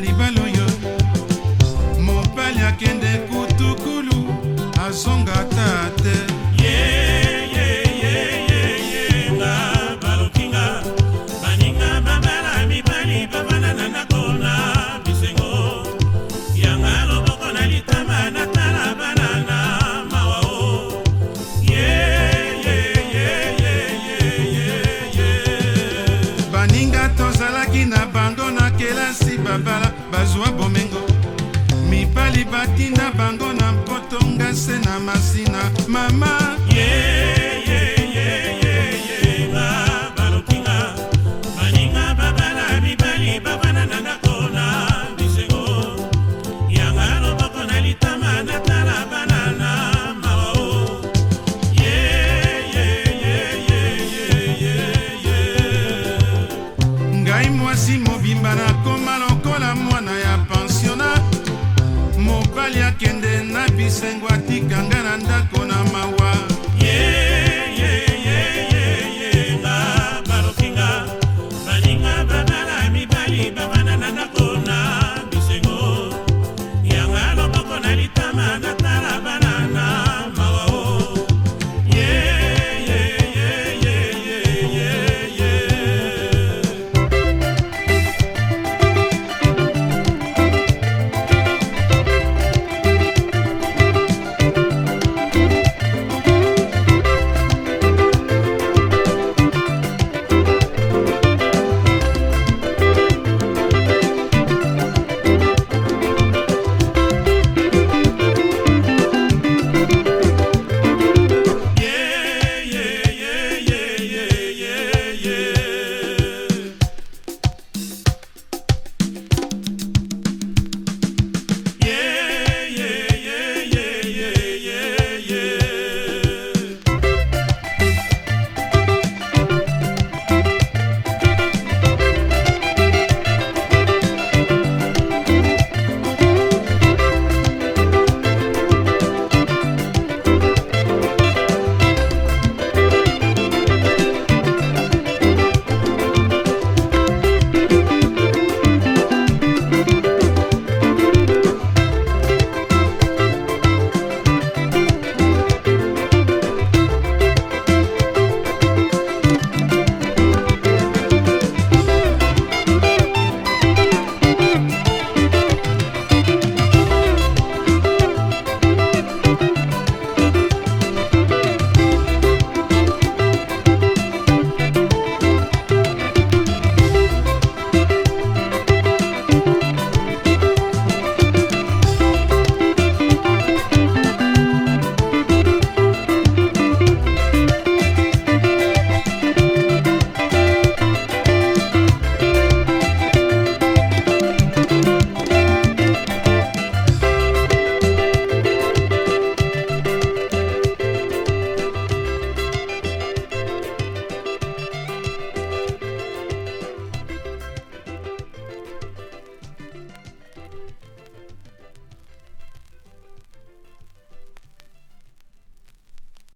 Taliban bazwa bomengo mibali batinda bango na mpotonga se na masina mama yeah, yeah. lisengo atikanga